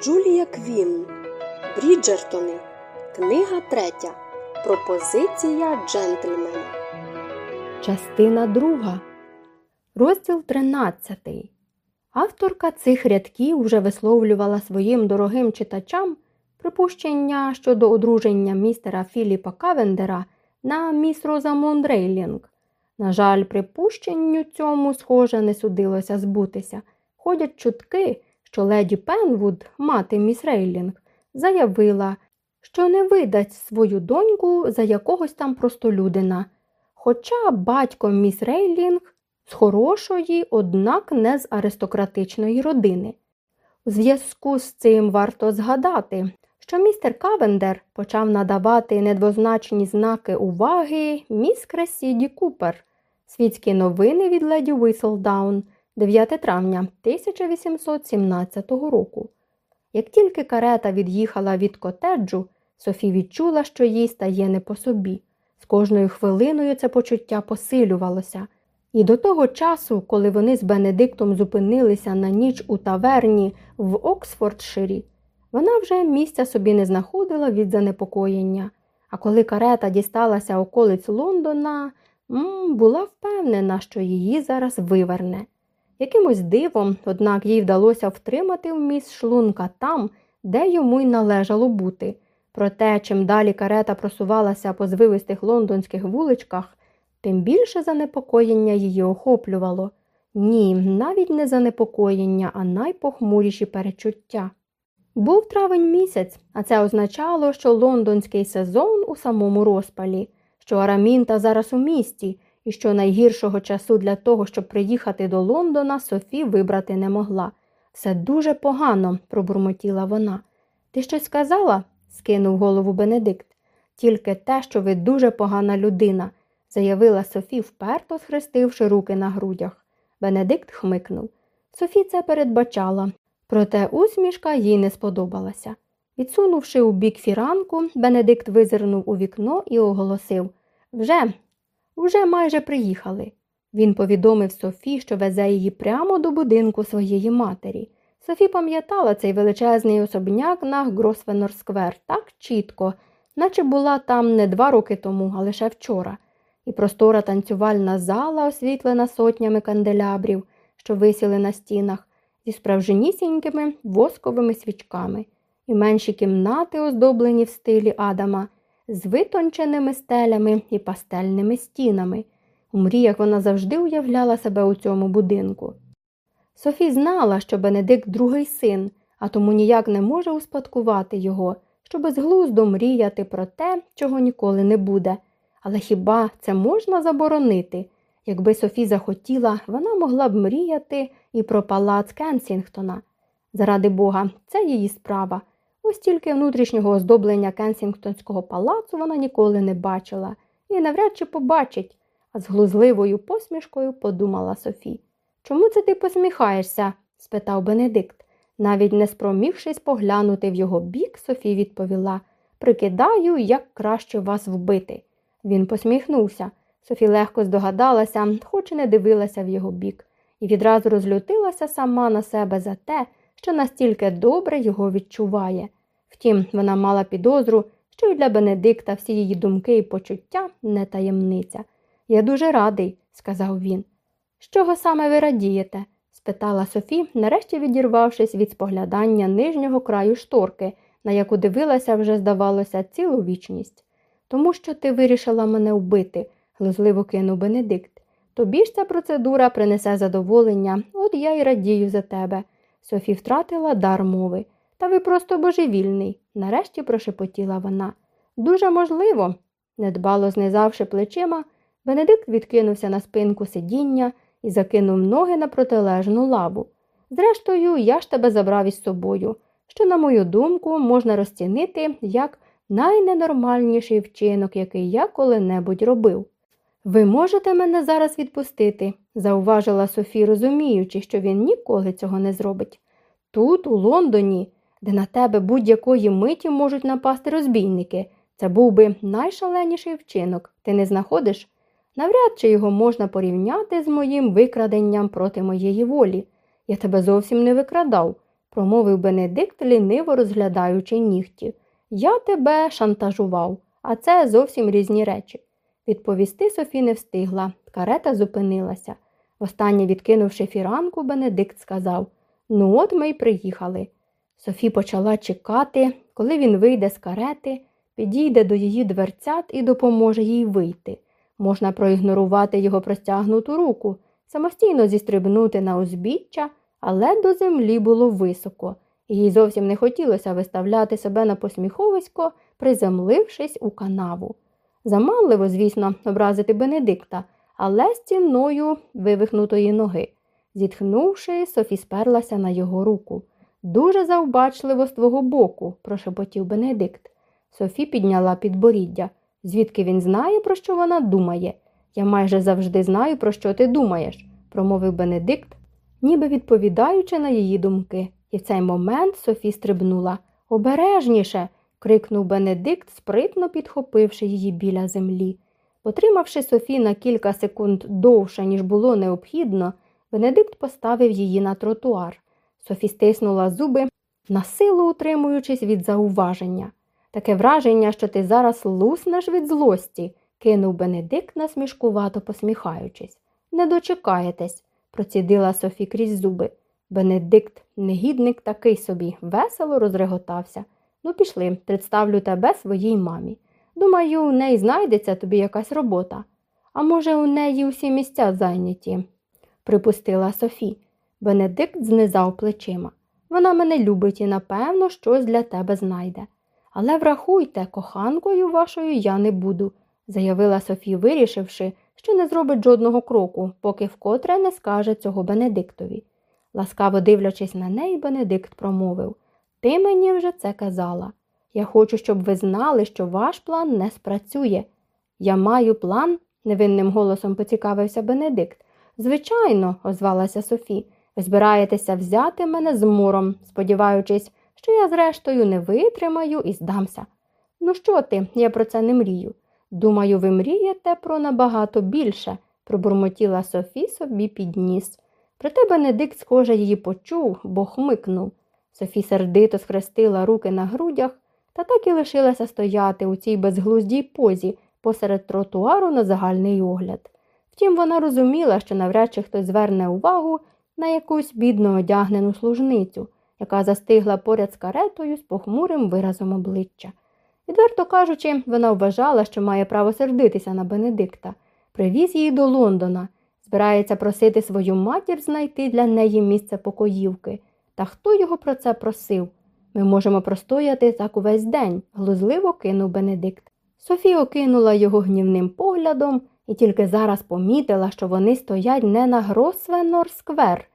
Джулія Квін. Бріджертони. Книга третя. Пропозиція джентльмена. Частина друга. Розділ 13. Авторка цих рядків вже висловлювала своїм дорогим читачам припущення щодо одруження містера Філіпа Кавендера на міс Розамунд Рейлінг. На жаль, припущенню цьому, схоже, не судилося збутися. Ходять чутки, що леді Пенвуд, мати міс Рейлінг, заявила, що не видать свою доньку за якогось там простолюдина. Хоча батько міс Рейлінг з хорошої, однак не з аристократичної родини. У зв'язку з цим варто згадати, що містер Кавендер почав надавати недвозначні знаки уваги міс Кресіді Купер. Світські новини від леді Віселдаун, 9 травня 1817 року. Як тільки карета від'їхала від котеджу, Софі відчула, що їй стає не по собі. З кожною хвилиною це почуття посилювалося. І до того часу, коли вони з Бенедиктом зупинилися на ніч у таверні в Оксфордширі, вона вже місця собі не знаходила від занепокоєння. А коли карета дісталася околиць Лондона, була впевнена, що її зараз виверне. Якимось дивом, однак їй вдалося втримати вміст шлунка там, де йому й належало бути. Проте, чим далі карета просувалася по звивистих лондонських вуличках, тим більше занепокоєння її охоплювало. Ні, навіть не занепокоєння, а найпохмуріші перечуття. Був травень місяць, а це означало, що лондонський сезон у самому розпалі, що Арамінта зараз у місті, і що найгіршого часу для того, щоб приїхати до Лондона, Софі вибрати не могла. Все дуже погано, пробурмотіла вона. Ти щось сказала? скинув голову Бенедикт. Тільки те, що ви дуже погана людина, заявила Софі, вперто схрестивши руки на грудях. Бенедикт хмикнув. Софі це передбачала, проте усмішка їй не сподобалася. Відсунувши убік фіранку, Бенедикт визирнув у вікно і оголосив Вже, вже майже приїхали. Він повідомив Софі, що везе її прямо до будинку своєї матері. Софі пам'ятала цей величезний особняк на Гросвенор Сквер так чітко, наче була там не два роки тому, а лише вчора, і простора танцювальна зала, освітлена сотнями канделябрів, що висіли на стінах, зі справжнісінькими восковими свічками, і менші кімнати, оздоблені в стилі Адама, з витонченими стелями і пастельними стінами. У мріях вона завжди уявляла себе у цьому будинку. Софі знала, що Бенедикт другий син, а тому ніяк не може успадкувати його, що безглуздо мріяти про те, чого ніколи не буде. Але хіба це можна заборонити? Якби Софі захотіла, вона могла б мріяти і про палац Кенсінгтона. Заради Бога, це її справа. Ось тільки внутрішнього оздоблення Кенсінгтонського палацу вона ніколи не бачила і навряд чи побачить, а з глузливою посмішкою подумала Софі. Чому це ти посміхаєшся? спитав Бенедикт. Навіть не спромігшись поглянути в його бік, Софі відповіла Прикидаю, як краще вас вбити. Він посміхнувся. Софі легко здогадалася, хоч і не дивилася в його бік, і відразу розлютилася сама на себе за те, що настільки добре його відчуває. Втім, вона мала підозру, що й для Бенедикта всі її думки і почуття не таємниця. Я дуже радий, сказав він. З чого саме ви радієте? спитала Софі, нарешті відірвавшись від споглядання нижнього краю шторки, на яку дивилася вже, здавалося, цілу вічність. Тому що ти вирішила мене вбити, глузливо кинув Бенедикт. Тобі ж ця процедура принесе задоволення, от я й радію за тебе. Софі втратила дар мови. Та ви просто божевільний, нарешті прошепотіла вона. Дуже можливо, недбало знизавши плечима, Бенедикт відкинувся на спинку сидіння і закинув ноги на протилежну лаву. Зрештою, я ж тебе забрав із собою, що, на мою думку, можна розцінити як найненормальніший вчинок, який я коли-небудь робив. Ви можете мене зараз відпустити, зауважила Софі, розуміючи, що він ніколи цього не зробить. Тут, у Лондоні, де на тебе будь-якої миті можуть напасти розбійники, це був би найшаленіший вчинок, ти не знаходиш? Навряд чи його можна порівняти з моїм викраденням проти моєї волі. Я тебе зовсім не викрадав. промовив Бенедикт, ліниво розглядаючи нігті. Я тебе шантажував, а це зовсім різні речі. Відповісти Софі не встигла, карета зупинилася. Востаннє відкинувши фіранку, Бенедикт сказав Ну, от ми й приїхали. Софі почала чекати, коли він вийде з карети, підійде до її дверцят і допоможе їй вийти. Можна проігнорувати його простягнуту руку, самостійно зістрибнути на узбіччя, але до землі було високо, їй зовсім не хотілося виставляти себе на посміховисько, приземлившись у канаву. Заманливо, звісно, образити Бенедикта, але з ціною вивихнутої ноги. Зітхнувши, Софі сперлася на його руку. Дуже завбачливо з твого боку, прошепотів Бенедикт. Софі підняла підборіддя. Звідки він знає, про що вона думає? Я майже завжди знаю, про що ти думаєш, промовив Бенедикт, ніби відповідаючи на її думки. І в цей момент Софі стрибнула. Обережніше. Крикнув Бенедикт, спритно підхопивши її біля землі. Потримавши Софі на кілька секунд довше, ніж було необхідно, Бенедикт поставив її на тротуар. Софі стиснула зуби, насилу утримуючись від зауваження. Таке враження, що ти зараз луснеш від злості, кинув Бенедикт, насмішкувато посміхаючись. Не дочекаєтесь, процідила Софі крізь зуби. Бенедикт, негідник такий собі, весело розреготався. Ну, пішли, представлю тебе своїй мамі. Думаю, у неї знайдеться тобі якась робота. А може, у неї усі місця зайняті, припустила Софі. Бенедикт знизав плечима. Вона мене любить і, напевно, щось для тебе знайде. Але врахуйте, коханкою вашою я не буду, заявила Софі, вирішивши, що не зробить жодного кроку, поки вкотре не скаже цього Бенедиктові. Ласкаво дивлячись на неї, Бенедикт промовив Ти мені вже це казала. Я хочу, щоб ви знали, що ваш план не спрацює. Я маю план, невинним голосом поцікавився Бенедикт. Звичайно, озвалася Софі, ви збираєтеся взяти мене з мором, сподіваючись, що я, зрештою, не витримаю і здамся. Ну що ти, я про це не мрію. Думаю, ви мрієте про набагато більше, пробурмотіла Софі собі під ніс. Проте Бенедикт, схоже, її почув, бо хмикнув. Софі сердито схрестила руки на грудях та так і лишилася стояти у цій безглуздій позі посеред тротуару на загальний огляд. Втім, вона розуміла, що навряд чи хтось зверне увагу на якусь бідно одягнену служницю, яка застигла поряд з каретою з похмурим виразом обличчя. Відверто кажучи, вона вважала, що має право сердитися на Бенедикта, привіз її до Лондона, збирається просити свою матір знайти для неї місце покоївки. Та хто його про це просив? Ми можемо простояти так увесь день, глузливо кинув Бенедикт. Софія окинула його гнівним поглядом і тільки зараз помітила, що вони стоять не на Гросвенор сквер.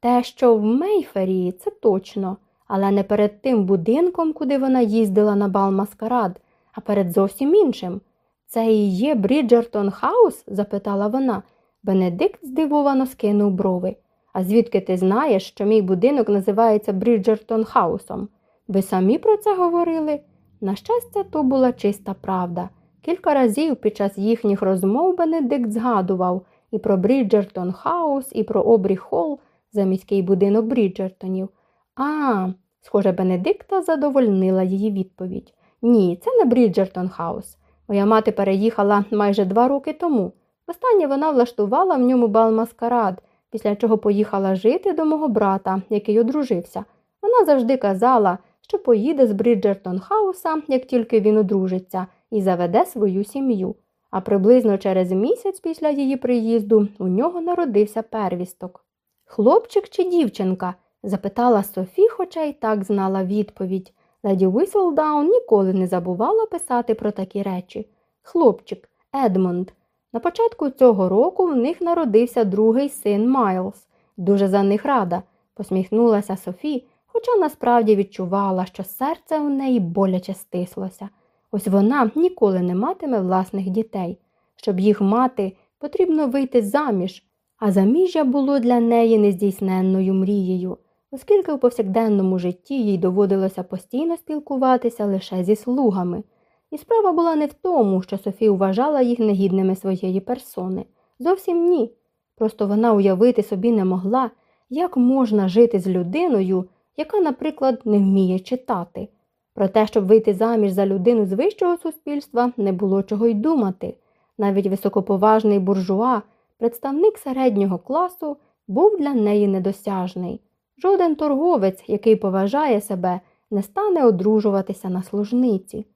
Те, що в Мейфері, це точно, але не перед тим будинком, куди вона їздила на бал маскарад, а перед зовсім іншим. Це і є Бріджертон Хаус? запитала вона. Бенедикт здивовано скинув брови. А звідки ти знаєш, що мій будинок називається Бріджертон Хаусом? Ви самі про це говорили? На щастя, то була чиста правда. Кілька разів під час їхніх розмов Бенедикт згадував і про Бріджертон Хаус, і про Обрі Холл, заміський будинок Бріджертонів. А, схоже, Бенедикта задовольнила її відповідь. Ні, це не Бріджертон Хаус. Моя мати переїхала майже два роки тому. Востаннє вона влаштувала в ньому бал маскарад, після чого поїхала жити до мого брата, який одружився. Вона завжди казала, що поїде з Бріджертон Хауса, як тільки він одружиться, і заведе свою сім'ю. А приблизно через місяць після її приїзду у нього народився первісток. Хлопчик чи дівчинка? запитала Софі, хоча й так знала відповідь. Леді Віселдаун ніколи не забувала писати про такі речі. Хлопчик, Едмонд. На початку цього року в них народився другий син Майлз. Дуже за них рада, посміхнулася Софі, хоча насправді відчувала, що серце у неї боляче стислося. Ось вона ніколи не матиме власних дітей. Щоб їх мати, потрібно вийти заміж, а заміжжя було для неї нездійсненною мрією, оскільки у повсякденному житті їй доводилося постійно спілкуватися лише зі слугами. І справа була не в тому, що Софі вважала їх негідними своєї персони. Зовсім ні. Просто вона уявити собі не могла, як можна жити з людиною, яка, наприклад, не вміє читати. Про те, щоб вийти заміж за людину з вищого суспільства, не було чого й думати. Навіть високоповажний буржуа, представник середнього класу, був для неї недосяжний. Жоден торговець, який поважає себе, не стане одружуватися на служниці.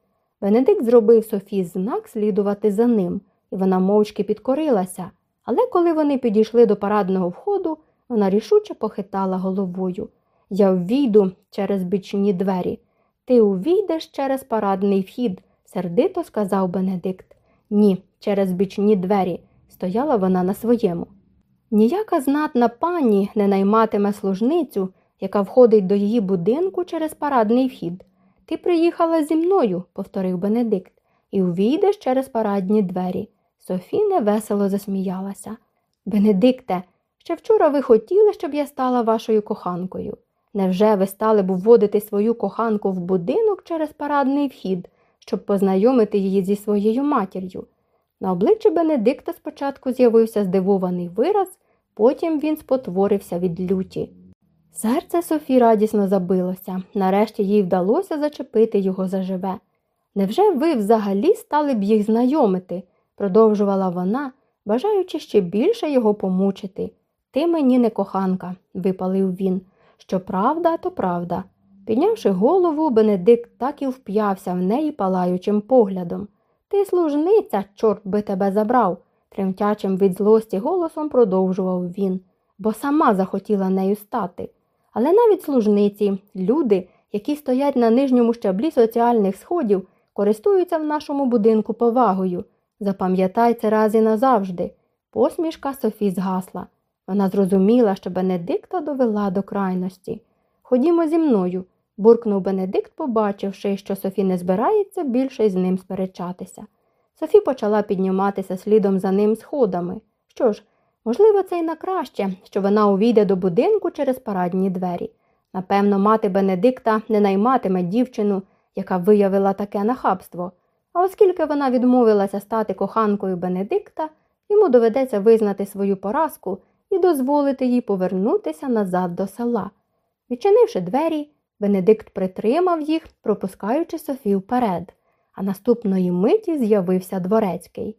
Бенедикт зробив Софі знак слідувати за ним, і вона мовчки підкорилася. Але коли вони підійшли до парадного входу, вона рішуче похитала головою. Я ввійду через бічні двері. Ти увійдеш через парадний вхід, сердито сказав Бенедикт. Ні, через бічні двері. Стояла вона на своєму. Ніяка знатна пані не найматиме служницю, яка входить до її будинку через парадний вхід. Ти приїхала зі мною, повторив Бенедикт, і увійдеш через парадні двері. Софі невесело засміялася. Бенедикте, ще вчора ви хотіли, щоб я стала вашою коханкою. Невже ви стали б вводити свою коханку в будинок через парадний вхід, щоб познайомити її зі своєю матір'ю? На обличчі Бенедикта спочатку з'явився здивований вираз, потім він спотворився від люті. Серце Софі радісно забилося, нарешті їй вдалося зачепити його заживе. Невже ви взагалі стали б їх знайомити? продовжувала вона, бажаючи ще більше його помучити. Ти мені не коханка, випалив він. Що правда, то правда. Піднявши голову, Бенедикт так і вп'явся в неї палаючим поглядом. Ти служниця, чорт би тебе забрав, тремтячим від злості голосом продовжував він, бо сама захотіла нею стати. Але навіть служниці, люди, які стоять на нижньому щаблі соціальних сходів, користуються в нашому будинку повагою. Запам'ятай це раз і назавжди. Посмішка Софі згасла. Вона зрозуміла, що Бенедикта довела до крайності. Ходімо зі мною, буркнув Бенедикт, побачивши, що Софі не збирається більше з ним сперечатися. Софі почала підніматися слідом за ним сходами. Що ж, можливо, це й на краще, що вона увійде до будинку через парадні двері. Напевно, мати Бенедикта не найматиме дівчину, яка виявила таке нахабство. А оскільки вона відмовилася стати коханкою Бенедикта, йому доведеться визнати свою поразку і дозволити їй повернутися назад до села. Відчинивши двері, Бенедикт притримав їх, пропускаючи Софію вперед, а наступної миті з'явився дворецький.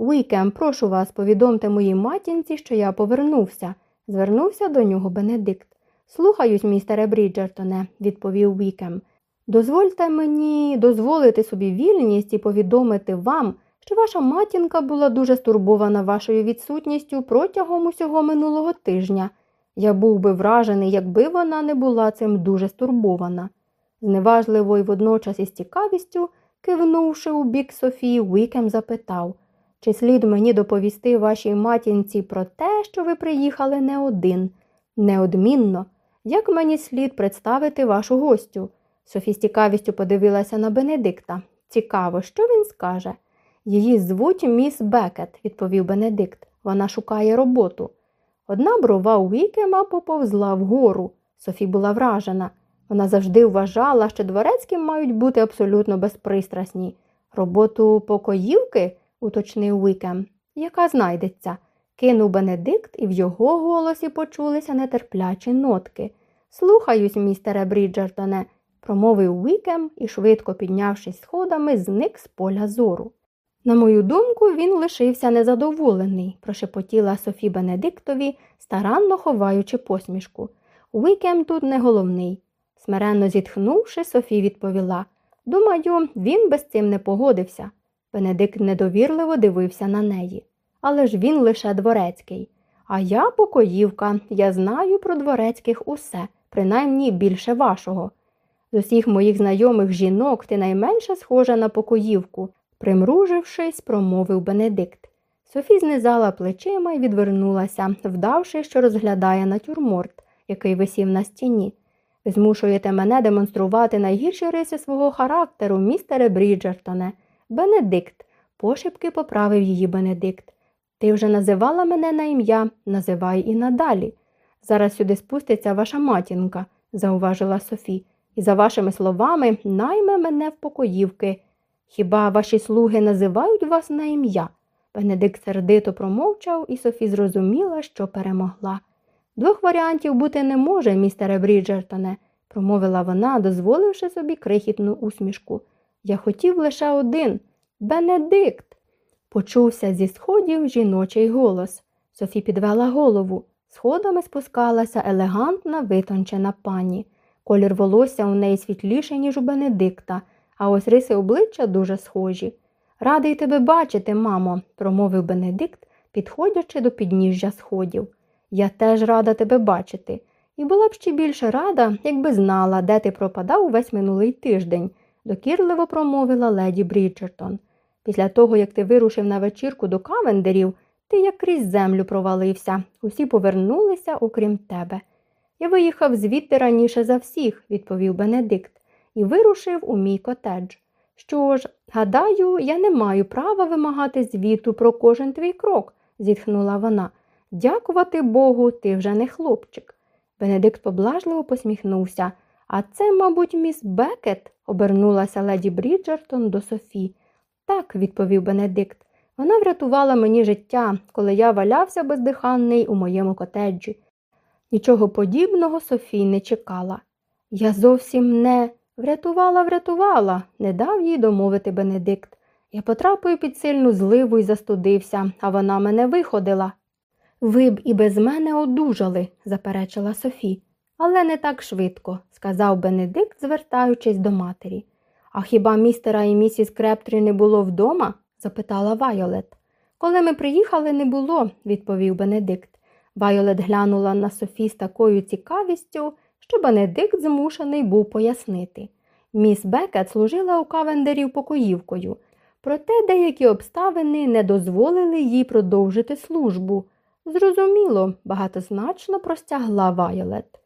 Вікем, прошу вас, повідомте моїй матінці, що я повернувся, звернувся до нього Бенедикт. Слухаюсь, містере Бріджертоне, відповів Вікем. Дозвольте мені дозволити собі вільність і повідомити вам, що ваша матінка була дуже стурбована вашою відсутністю протягом усього минулого тижня. Я був би вражений, якби вона не була цим дуже стурбована. Зневажливо і водночас із цікавістю, кивнувши у бік Софії, Вікем запитав, чи слід мені доповісти вашій матінці про те, що ви приїхали не один, неодмінно, як мені слід представити вашу гостю? Софі з цікавістю подивилася на Бенедикта. Цікаво, що він скаже. Її звуть міс Бекет, відповів Бенедикт. Вона шукає роботу. Одна брова у Вікема поповзла вгору. Софі була вражена. Вона завжди вважала, що дворецькі мають бути абсолютно безпристрасні. Роботу покоївки, уточнив Вікем, яка знайдеться. Кинув Бенедикт, і в його голосі почулися нетерплячі нотки. Слухаюсь, містере Бріджертоне, промовив Вікем і, швидко піднявшись сходами, зник з поля зору. На мою думку, він лишився незадоволений, прошепотіла Софі Бенедиктові, старанно ховаючи посмішку. Вікем тут не головний. Смиренно зітхнувши, Софі відповіла Думаю, він без цим не погодився. Бенедикт недовірливо дивився на неї. Але ж він лише дворецький. А я покоївка, я знаю про дворецьких усе, принаймні більше вашого. З усіх моїх знайомих жінок ти найменше схожа на покоївку, примружившись, промовив Бенедикт. Софі знизала плечима і відвернулася, вдавши, що розглядає натюрморт, який висів на стіні. Ви змушуєте мене демонструвати найгірші риси свого характеру, містере Бріджертоне. Бенедикт, пошепки поправив її Бенедикт. Ти вже називала мене на ім'я, називай і надалі. Зараз сюди спуститься ваша матінка, зауважила Софі, і за вашими словами найме мене в покоївки. Хіба ваші слуги називають вас на ім'я? Бенедикт сердито промовчав, і Софі зрозуміла, що перемогла. Двох варіантів бути не може, містере Бріджертоне, промовила вона, дозволивши собі крихітну усмішку. Я хотів лише один Бенедикт. Почувся зі сходів жіночий голос. Софі підвела голову. Сходами спускалася елегантна витончена пані. Колір волосся у неї світліший, ніж у Бенедикта, а ось риси обличчя дуже схожі. Радий тебе бачити, мамо, промовив Бенедикт, підходячи до підніжжя сходів. Я теж рада тебе бачити, і була б ще більше рада, якби знала, де ти пропадав увесь минулий тиждень, докірливо промовила леді Бріджертон. Після того, як ти вирушив на вечірку до кавендерів, ти як крізь землю провалився. Усі повернулися, окрім тебе. Я виїхав звідти раніше за всіх, відповів Бенедикт, і вирушив у мій котедж. Що ж, гадаю, я не маю права вимагати звіту про кожен твій крок, зітхнула вона. Дякувати Богу, ти вже не хлопчик. Бенедикт поблажливо посміхнувся. А це, мабуть, міс Бекет, обернулася леді Бріджертон до Софі. Так, відповів Бенедикт. Вона врятувала мені життя, коли я валявся бездиханний у моєму котеджі. Нічого подібного Софій не чекала. Я зовсім не врятувала, врятувала, не дав їй домовити Бенедикт. Я потрапив під сильну зливу і застудився, а вона мене виходила. Ви б і без мене одужали, заперечила Софі. Але не так швидко, сказав Бенедикт, звертаючись до матері. А хіба містера і місіс Крептрі не було вдома? запитала Вайолет. Коли ми приїхали, не було, відповів Бенедикт. Вайолет глянула на Софі з такою цікавістю, що Бенедикт змушений був пояснити. Міс Бекет служила у кавендерів покоївкою, проте деякі обставини не дозволили їй продовжити службу. Зрозуміло, багатозначно простягла Вайолет.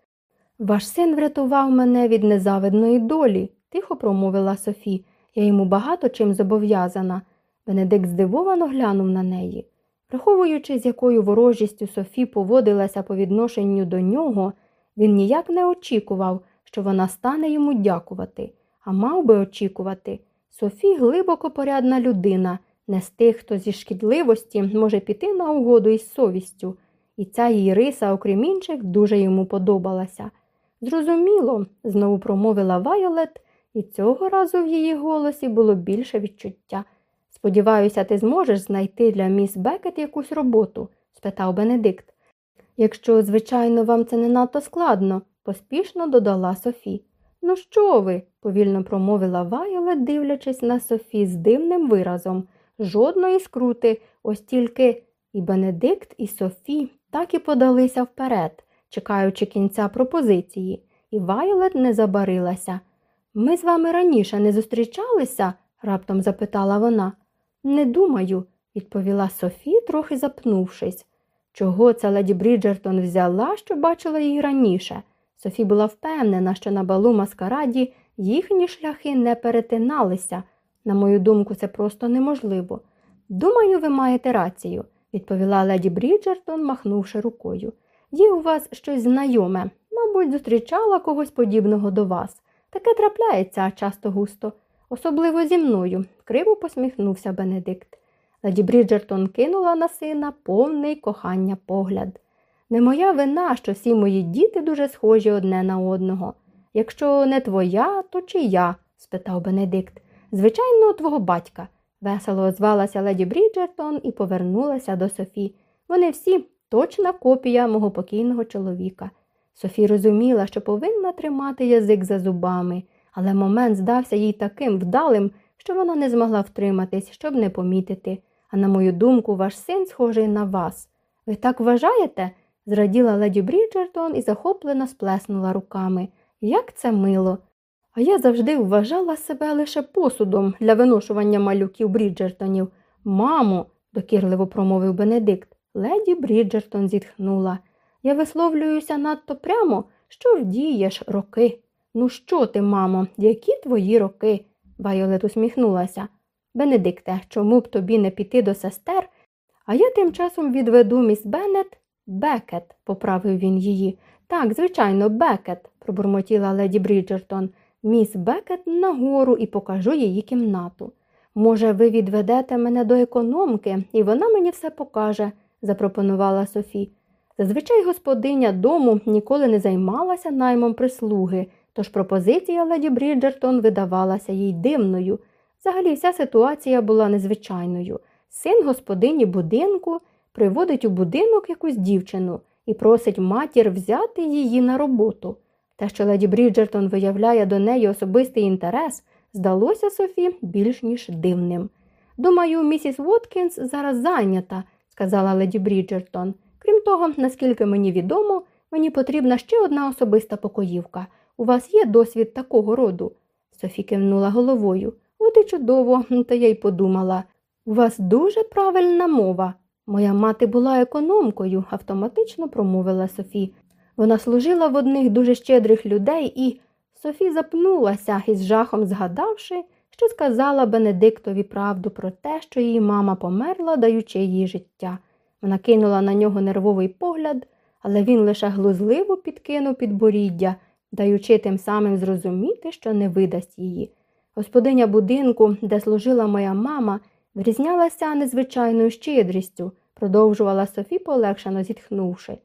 Ваш син врятував мене від незавидної долі, тихо промовила Софі. Я йому багато чим зобов'язана. Бенедикт здивовано глянув на неї. Враховуючи, з якою ворожістю Софі поводилася по відношенню до нього, він ніяк не очікував, що вона стане йому дякувати, а мав би очікувати. Софі глибоко порядна людина, не з тих, хто зі шкідливості може піти на угоду із совістю, і ця її риса, окрім інших, дуже йому подобалася. Зрозуміло, знову промовила Вайолет, і цього разу в її голосі було більше відчуття. Сподіваюся, ти зможеш знайти для міс Бекет якусь роботу? спитав Бенедикт. Якщо, звичайно, вам це не надто складно, поспішно додала Софі. Ну, що ви? повільно промовила Вайолет, дивлячись на Софі з дивним виразом. Жодної скрути, ось тільки і Бенедикт, і Софі так і подалися вперед, чекаючи кінця пропозиції, і Вайолет не забарилася. Ми з вами раніше не зустрічалися? раптом запитала вона. Не думаю, відповіла Софі, трохи запнувшись. Чого ця леді Бріджертон взяла, що бачила її раніше? Софі була впевнена, що на балу маскараді їхні шляхи не перетиналися. На мою думку, це просто неможливо. Думаю, ви маєте рацію, відповіла леді Бріджертон, махнувши рукою. Є у вас щось знайоме, мабуть, зустрічала когось подібного до вас. Таке трапляється часто густо, особливо зі мною, криво посміхнувся Бенедикт. Леді Бріджертон кинула на сина повний кохання погляд. Не моя вина, що всі мої діти дуже схожі одне на одного. Якщо не твоя, то чия? спитав Бенедикт. Звичайно, твого батька. Весело озвалася леді Бріджертон і повернулася до Софі. Вони всі точна копія мого покійного чоловіка. Софі розуміла, що повинна тримати язик за зубами, але момент здався їй таким вдалим, що вона не змогла втриматись, щоб не помітити. А на мою думку, ваш син схожий на вас. Ви так вважаєте? зраділа леді Бріджертон і захоплено сплеснула руками. Як це мило. А я завжди вважала себе лише посудом для виношування малюків Бріджертонів. Мамо, докірливо промовив Бенедикт. Леді Бріджертон зітхнула. Я висловлююся надто прямо, що вдієш роки. Ну, що ти, мамо, які твої роки? Вайолет усміхнулася. Бенедикте, чому б тобі не піти до сестер? А я тим часом відведу міс Беннет Бекет, поправив він її. Так, звичайно, Бекет, пробурмотіла леді Бріджертон. Міс Бекет нагору і покажу її кімнату. Може, ви відведете мене до економки, і вона мені все покаже, запропонувала Софі. Зазвичай господиня дому ніколи не займалася наймом прислуги, Тож пропозиція леді Бріджертон видавалася їй дивною. Взагалі вся ситуація була незвичайною. Син господині будинку приводить у будинок якусь дівчину і просить матір взяти її на роботу. Те, що леді Бріджертон виявляє до неї особистий інтерес, здалося Софі більш ніж дивним. Думаю, місіс Воткінс зараз зайнята, сказала леді Бріджертон. Крім того, наскільки мені відомо, мені потрібна ще одна особиста покоївка. У вас є досвід такого роду? Софі кивнула головою. От і чудово, та я й подумала. У вас дуже правильна мова. Моя мати була економкою, автоматично промовила Софі. Вона служила в одних дуже щедрих людей і. Софі запнулася із жахом згадавши, що сказала Бенедиктові правду про те, що її мама померла, даючи їй життя. Вона кинула на нього нервовий погляд, але він лише глузливо підкинув підборіддя, даючи тим самим зрозуміти, що не видасть її. Господиня будинку, де служила моя мама, врізнялася незвичайною щедрістю, продовжувала Софі, полегшено зітхнувши.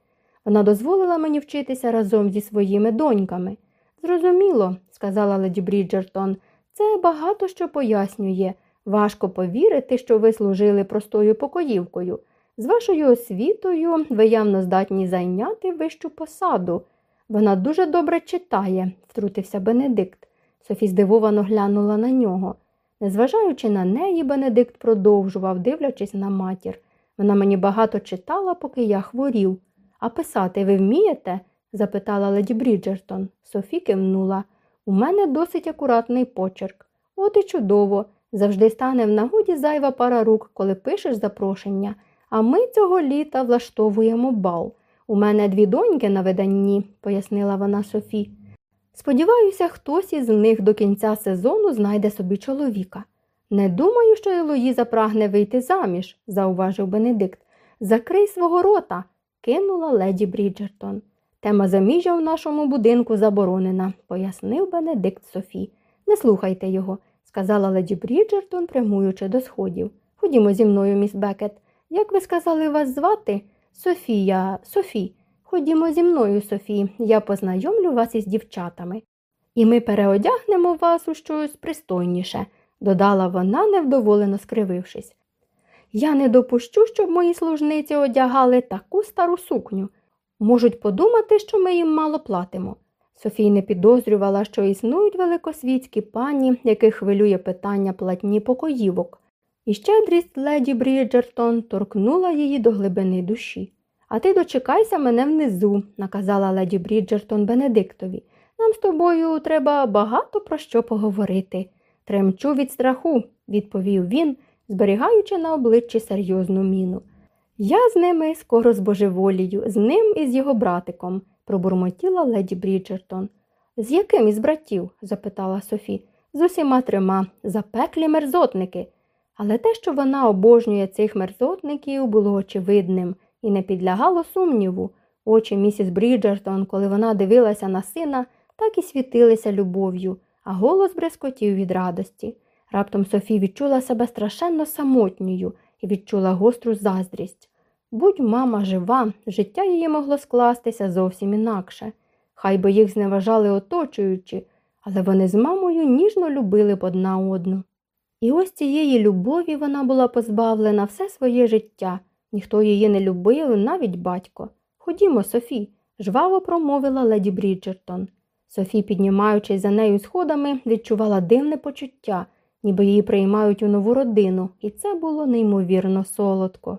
Вона дозволила мені вчитися разом зі своїми доньками. Зрозуміло, сказала леді Бріджертон, це багато що пояснює. Важко повірити, що ви служили простою покоївкою. З вашою освітою ви явно здатні зайняти вищу посаду. Вона дуже добре читає, втрутився Бенедикт. Софі здивовано глянула на нього. Незважаючи на неї, Бенедикт продовжував, дивлячись на матір. Вона мені багато читала, поки я хворів. А писати ви вмієте? запитала леді Бріджертон. Софі кивнула. У мене досить акуратний почерк. От і чудово. Завжди стане в нагоді зайва пара рук, коли пишеш запрошення. А ми цього літа влаштовуємо бал. У мене дві доньки на виданні, пояснила вона Софі. Сподіваюся, хтось із них до кінця сезону знайде собі чоловіка. Не думаю, що Елоїза прагне вийти заміж, зауважив Бенедикт. Закрий свого рота, кинула леді Бріджертон. Тема заміжжя в нашому будинку заборонена, пояснив Бенедикт Софі. Не слухайте його, сказала леді Бріджертон, прямуючи до сходів. Ходімо зі мною, міс Бекет. Як ви сказали вас звати? Софія, Софі. Ходімо зі мною, Софі, я познайомлю вас із дівчатами. І ми переодягнемо вас у щось пристойніше, додала вона, невдоволено скривившись. Я не допущу, щоб мої служниці одягали таку стару сукню. Можуть подумати, що ми їм мало платимо. Софій не підозрювала, що існують великосвітські пані, яких хвилює питання платні покоївок. І щедрість леді Бріджертон торкнула її до глибини душі. А ти дочекайся мене внизу, наказала леді Бріджертон Бенедиктові. Нам з тобою треба багато про що поговорити. Тремчу від страху, відповів він, зберігаючи на обличчі серйозну міну. Я з ними скоро збожеволію, з ним і з його братиком, пробурмотіла леді Бріджертон. З яким із братів? запитала Софі. З усіма трьома, запеклі мерзотники. Але те, що вона обожнює цих мерзотників, було очевидним і не підлягало сумніву. Очі місіс Бріджертон, коли вона дивилася на сина, так і світилися любов'ю, а голос брескотів від радості. Раптом Софі відчула себе страшенно самотньою і відчула гостру заздрість. Будь мама жива, життя її могло скластися зовсім інакше. Хай би їх зневажали оточуючи, але вони з мамою ніжно любили б одна одну. І ось цієї любові вона була позбавлена все своє життя. Ніхто її не любив, навіть батько. Ходімо, Софі, жваво промовила леді Бріджертон. Софі, піднімаючись за нею сходами, відчувала дивне почуття, ніби її приймають у нову родину, і це було неймовірно солодко.